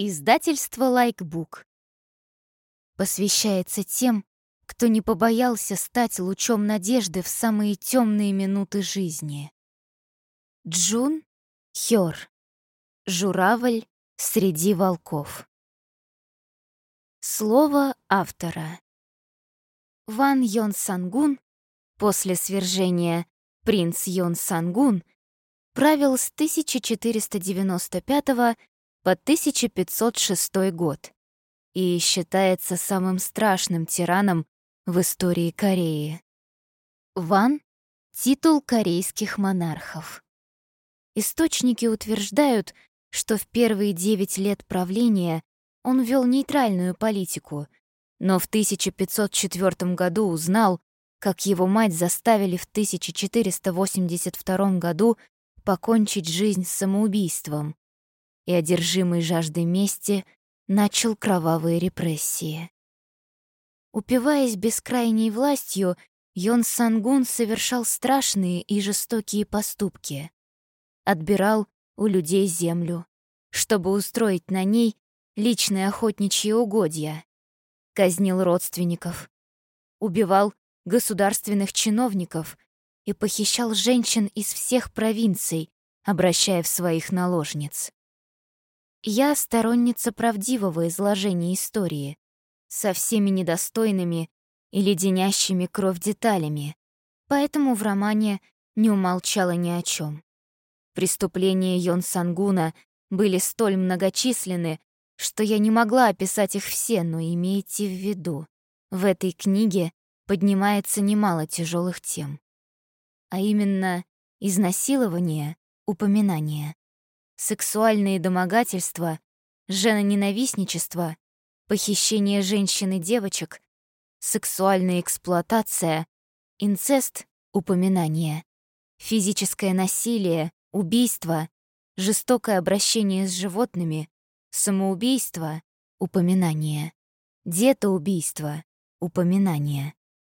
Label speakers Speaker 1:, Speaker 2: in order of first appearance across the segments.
Speaker 1: Издательство Лайкбук. Посвящается тем, кто не побоялся стать лучом надежды в самые темные минуты жизни. Джун Хёр. Журавль среди волков. Слово автора. Ван Йон Сангун после свержения принц Йон Сангун правил с 1495 по 1506 год и считается самым страшным тираном в истории Кореи. Ван — титул корейских монархов. Источники утверждают, что в первые девять лет правления он вел нейтральную политику, но в 1504 году узнал, как его мать заставили в 1482 году покончить жизнь самоубийством, и, одержимый жаждой мести, начал кровавые репрессии. Упиваясь бескрайней властью, Йон Сангун совершал страшные и жестокие поступки. Отбирал у людей землю, чтобы устроить на ней личные охотничьи угодья. Казнил родственников. Убивал государственных чиновников и похищал женщин из всех провинций, обращая в своих наложниц. Я сторонница правдивого изложения истории, со всеми недостойными и леденящими кровь деталями, поэтому в романе не умолчала ни о чем. Преступления Йон Сангуна были столь многочисленны, что я не могла описать их все, но имейте в виду, в этой книге поднимается немало тяжелых тем. А именно изнасилование, упоминание сексуальные домогательства, женоненавистничество, похищение женщин и девочек, сексуальная эксплуатация, инцест, упоминание, физическое насилие, убийство, жестокое обращение с животными, самоубийство, упоминание, детоубийство, упоминание,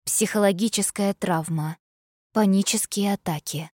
Speaker 1: психологическая травма, панические атаки.